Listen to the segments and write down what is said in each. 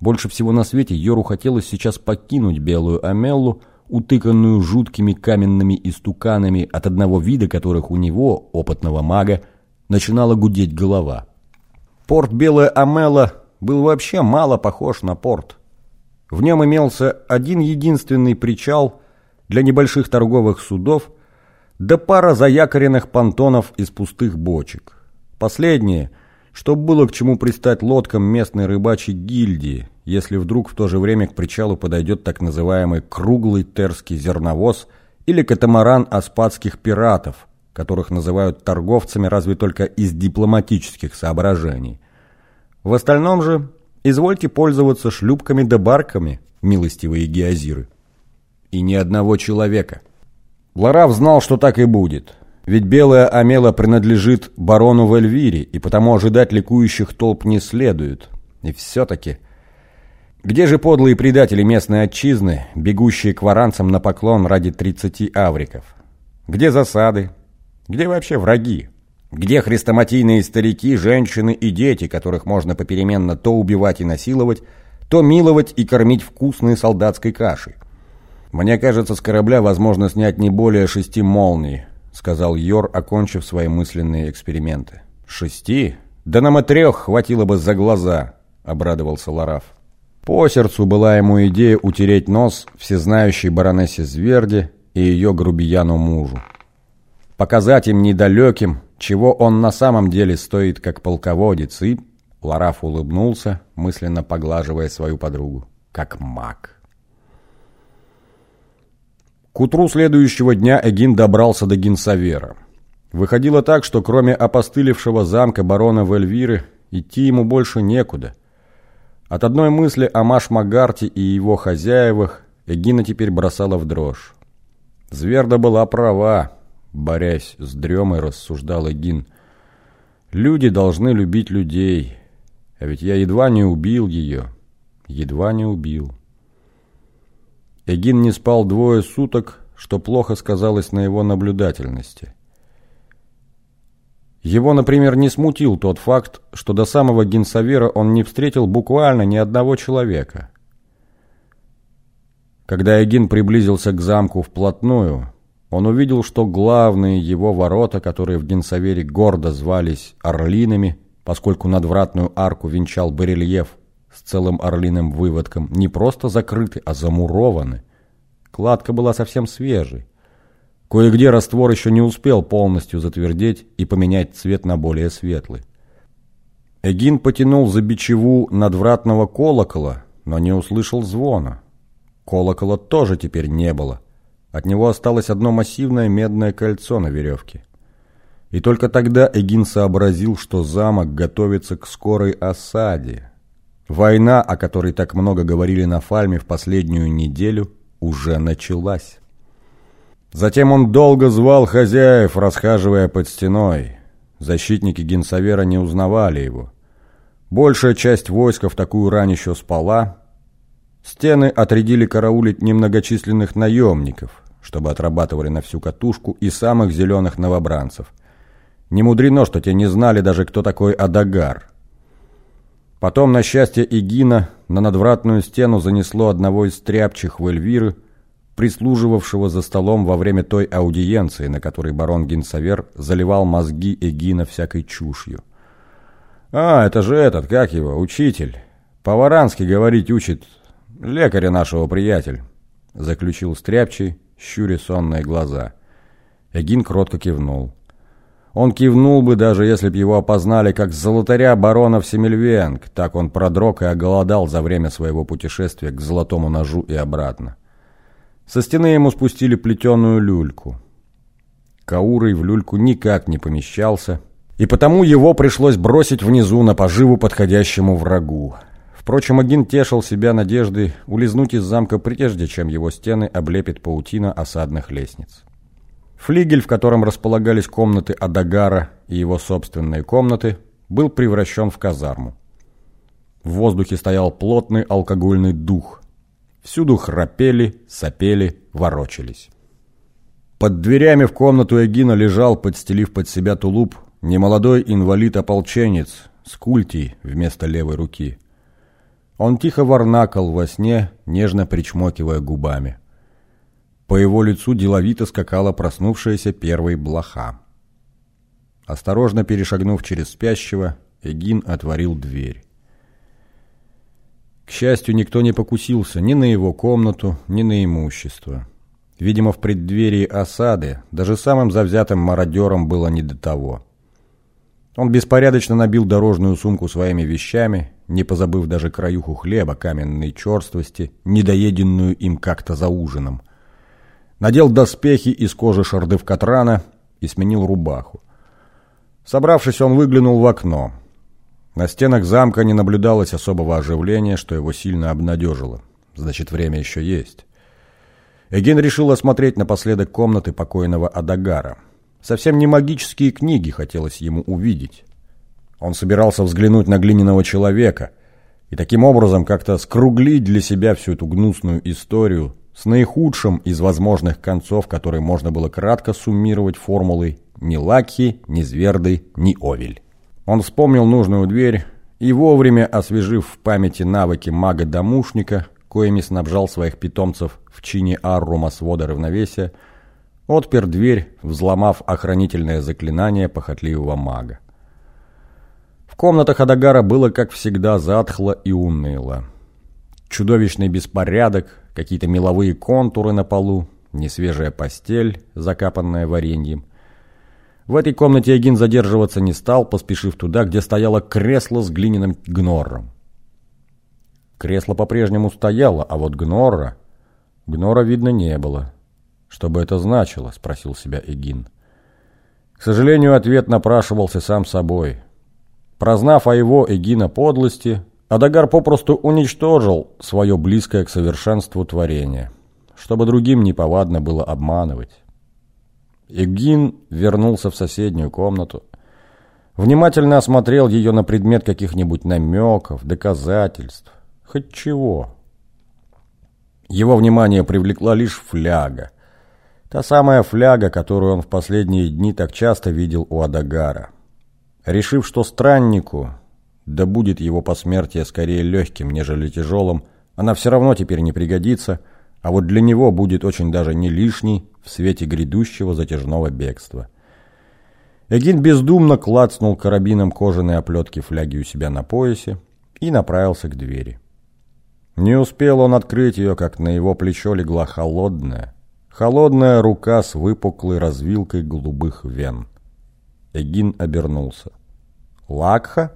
Больше всего на свете Йору хотелось сейчас покинуть Белую Амеллу, утыканную жуткими каменными истуканами, от одного вида которых у него, опытного мага, начинала гудеть голова. Порт Белая Амела был вообще мало похож на порт. В нем имелся один единственный причал для небольших торговых судов, да пара заякоренных понтонов из пустых бочек. Последние – чтобы было к чему пристать лодкам местной рыбачьей гильдии, если вдруг в то же время к причалу подойдет так называемый круглый терский зерновоз или катамаран аспадских пиратов, которых называют торговцами разве только из дипломатических соображений. В остальном же извольте пользоваться шлюпками да барками, милостивые геозиры. И ни одного человека. Лараф знал, что так и будет. Ведь белая Амела принадлежит барону в и потому ожидать ликующих толп не следует. И все-таки... Где же подлые предатели местной отчизны, бегущие к варанцам на поклон ради 30 авриков? Где засады? Где вообще враги? Где хрестоматийные старики, женщины и дети, которых можно попеременно то убивать и насиловать, то миловать и кормить вкусной солдатской кашей? Мне кажется, с корабля возможно снять не более шести молний, сказал Йор, окончив свои мысленные эксперименты. «Шести? Да нам и трех хватило бы за глаза», — обрадовался Лараф. По сердцу была ему идея утереть нос всезнающей баронессе Зверди и ее грубияну мужу. Показать им недалеким, чего он на самом деле стоит как полководец, и... Лараф улыбнулся, мысленно поглаживая свою подругу. Как маг. К утру следующего дня Эгин добрался до Гинсавера. Выходило так, что кроме опостылевшего замка барона Вельвиры идти ему больше некуда. От одной мысли о Маш-Магарте и его хозяевах Эгина теперь бросала в дрожь. Зверда была права, борясь с дремой, рассуждал Эгин. Люди должны любить людей, а ведь я едва не убил ее, едва не убил. Эгин не спал двое суток, что плохо сказалось на его наблюдательности. Его, например, не смутил тот факт, что до самого Гинсавера он не встретил буквально ни одного человека. Когда Эгин приблизился к замку вплотную, он увидел, что главные его ворота, которые в Гинсавере гордо звались «орлинами», поскольку надвратную арку венчал барельеф с целым орлиным выводком не просто закрыты, а замурованы. Кладка была совсем свежей. Кое-где раствор еще не успел полностью затвердеть и поменять цвет на более светлый. Эгин потянул за бичеву надвратного колокола, но не услышал звона. Колокола тоже теперь не было. От него осталось одно массивное медное кольцо на веревке. И только тогда Эгин сообразил, что замок готовится к скорой осаде. Война, о которой так много говорили на Фальме в последнюю неделю, уже началась. Затем он долго звал хозяев, расхаживая под стеной. Защитники Генсавера не узнавали его. Большая часть войска в такую рань еще спала. Стены отрядили караулить немногочисленных наемников, чтобы отрабатывали на всю катушку и самых зеленых новобранцев. Не мудрено, что те не знали даже, кто такой Адагар. Потом, на счастье Игина, на надвратную стену занесло одного из стряпчих в Эльвиры, прислуживавшего за столом во время той аудиенции, на которой барон Гинсавер заливал мозги Эгина всякой чушью. «А, это же этот, как его, учитель. По-варански говорить учит. Лекаря нашего приятель», — заключил стряпчий, щуря сонные глаза. Эгин кротко кивнул. Он кивнул бы, даже если б его опознали как золотаря барона Семельвенг, так он продрог и оголодал за время своего путешествия к золотому ножу и обратно. Со стены ему спустили плетеную люльку. Каурой в люльку никак не помещался, и потому его пришлось бросить внизу на поживу подходящему врагу. Впрочем, один тешил себя надеждой улизнуть из замка прежде, чем его стены облепит паутина осадных лестниц. Флигель, в котором располагались комнаты Адагара и его собственные комнаты, был превращен в казарму. В воздухе стоял плотный алкогольный дух. Всюду храпели, сопели, ворочались. Под дверями в комнату Эгина лежал, подстелив под себя тулуп, немолодой инвалид-ополченец с культей вместо левой руки. Он тихо ворнакал во сне, нежно причмокивая губами. По его лицу деловито скакала проснувшаяся первой блоха. Осторожно перешагнув через спящего, Эгин отворил дверь. К счастью, никто не покусился ни на его комнату, ни на имущество. Видимо, в преддверии осады даже самым завзятым мародерам было не до того. Он беспорядочно набил дорожную сумку своими вещами, не позабыв даже краюху хлеба каменной черствости, недоеденную им как-то за ужином. Надел доспехи из кожи шардыв-катрана и сменил рубаху. Собравшись, он выглянул в окно. На стенах замка не наблюдалось особого оживления, что его сильно обнадежило. Значит, время еще есть. Эгин решил осмотреть напоследок комнаты покойного Адагара. Совсем не магические книги хотелось ему увидеть. Он собирался взглянуть на глиняного человека и таким образом как-то скруглить для себя всю эту гнусную историю с наихудшим из возможных концов, который можно было кратко суммировать формулой ни Лакхи, ни Зверды, ни Овель. Он вспомнил нужную дверь и, вовремя освежив в памяти навыки мага-домушника, коими снабжал своих питомцев в чине Аррума свода равновесия, отпер дверь, взломав охранительное заклинание похотливого мага. В комнатах Адагара было, как всегда, затхло и уныло. Чудовищный беспорядок, какие-то меловые контуры на полу, несвежая постель, закапанная вареньем, в этой комнате Эгин задерживаться не стал, поспешив туда, где стояло кресло с глиняным гнором. Кресло по-прежнему стояло, а вот гнора... Гнора видно не было. «Что бы это значило?» — спросил себя Эгин. К сожалению, ответ напрашивался сам собой. Прознав о его Эгина подлости, Адагар попросту уничтожил свое близкое к совершенству творение, чтобы другим неповадно было обманывать. Эгин вернулся в соседнюю комнату. Внимательно осмотрел ее на предмет каких-нибудь намеков, доказательств, хоть чего. Его внимание привлекла лишь фляга. Та самая фляга, которую он в последние дни так часто видел у Адагара. Решив, что страннику, да будет его посмертие скорее легким, нежели тяжелым, она все равно теперь не пригодится – а вот для него будет очень даже не лишний в свете грядущего затяжного бегства. Эгин бездумно клацнул карабином кожаные оплетки фляги у себя на поясе и направился к двери. Не успел он открыть ее, как на его плечо легла холодная, холодная рука с выпуклой развилкой голубых вен. Эгин обернулся. «Лакха?»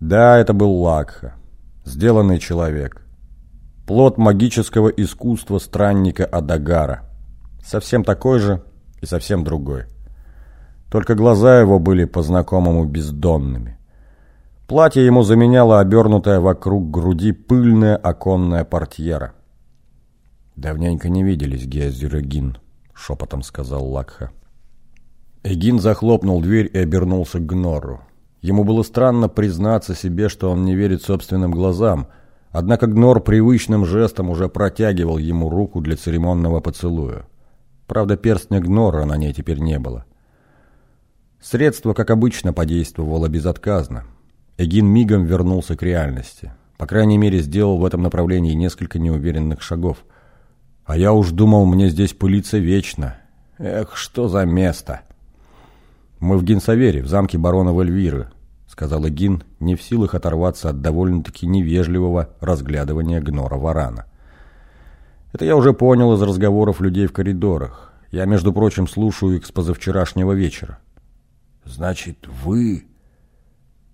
Да, это был Лакха, сделанный человек плод магического искусства странника Адагара. Совсем такой же и совсем другой. Только глаза его были по-знакомому бездонными. Платье ему заменяло обернутая вокруг груди пыльная оконная портьера. «Давненько не виделись, Геозир Эгин», — шепотом сказал Лакха. Эгин захлопнул дверь и обернулся к Гнору. Ему было странно признаться себе, что он не верит собственным глазам — Однако Гнор привычным жестом уже протягивал ему руку для церемонного поцелуя. Правда, перстня Гнора на ней теперь не было. Средство, как обычно, подействовало безотказно. Эгин мигом вернулся к реальности. По крайней мере, сделал в этом направлении несколько неуверенных шагов. А я уж думал, мне здесь пылиться вечно. Эх, что за место! Мы в Генсавере, в замке барона Вальвиры сказал Эгин, не в силах оторваться от довольно-таки невежливого разглядывания гнора варана. Это я уже понял из разговоров людей в коридорах. Я, между прочим, слушаю их с позавчерашнего вечера. Значит, вы...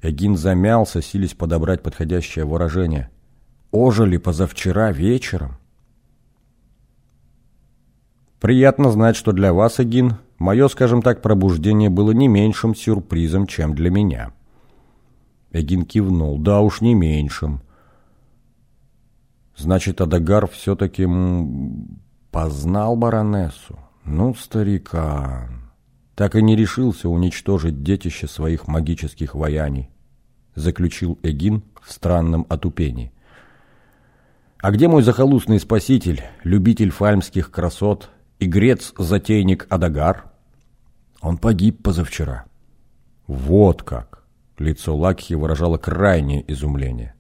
Эгин замялся, силясь подобрать подходящее выражение. Ожили позавчера вечером? Приятно знать, что для вас, Эгин, мое, скажем так, пробуждение было не меньшим сюрпризом, чем для меня. Эгин кивнул. Да уж не меньшим. Значит, Адагар все-таки познал баронессу. Ну, старикан. Так и не решился уничтожить детище своих магических вояний. Заключил Эгин в странном отупении. А где мой захолустный спаситель, любитель фальмских красот и грец-затейник Адагар? Он погиб позавчера. Вот как! Лицо Лакхи выражало крайнее изумление.